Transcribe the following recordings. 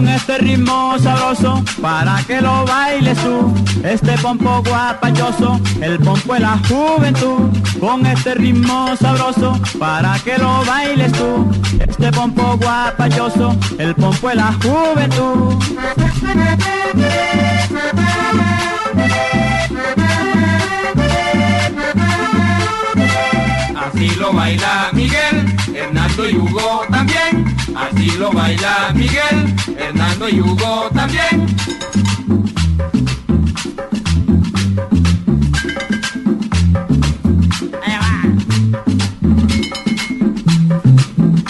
con este ritmo sabroso para que lo bailes tú. Este pompo guapayoso, el pompo de la juventud, con este ritmo sabroso para que lo bailes tú. Este pompo guapayoso, el pompo de la juventud. Así lo baila Miguel, Hernando y Hugo también. Así lo baila Miguel, Hernando y Hugo también.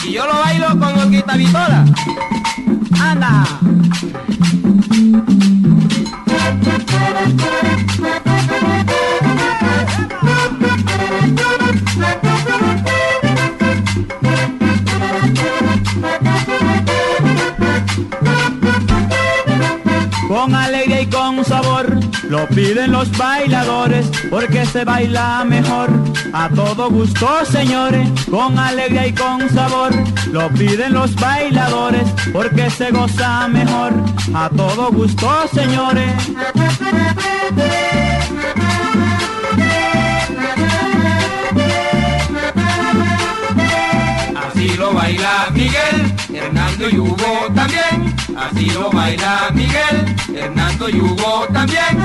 Y yo lo bailo con Olguita Vitola. ¡Anda! Con alegría y con sabor lo piden los bailadores porque se baila mejor. A todo gusto, señores, con alegría y con sabor lo piden los bailadores porque se goza mejor. A todo gusto, señores. Así lo baila Hernando y Hugo también, así lo baila Miguel, Hernando y Hugo también.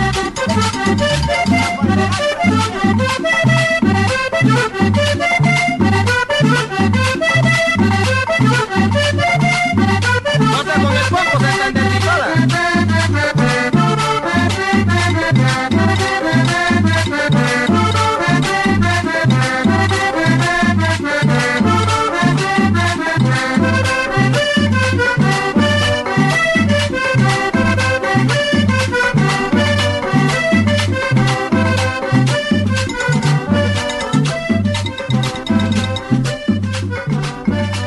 Bye.